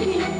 Kita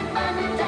Bye.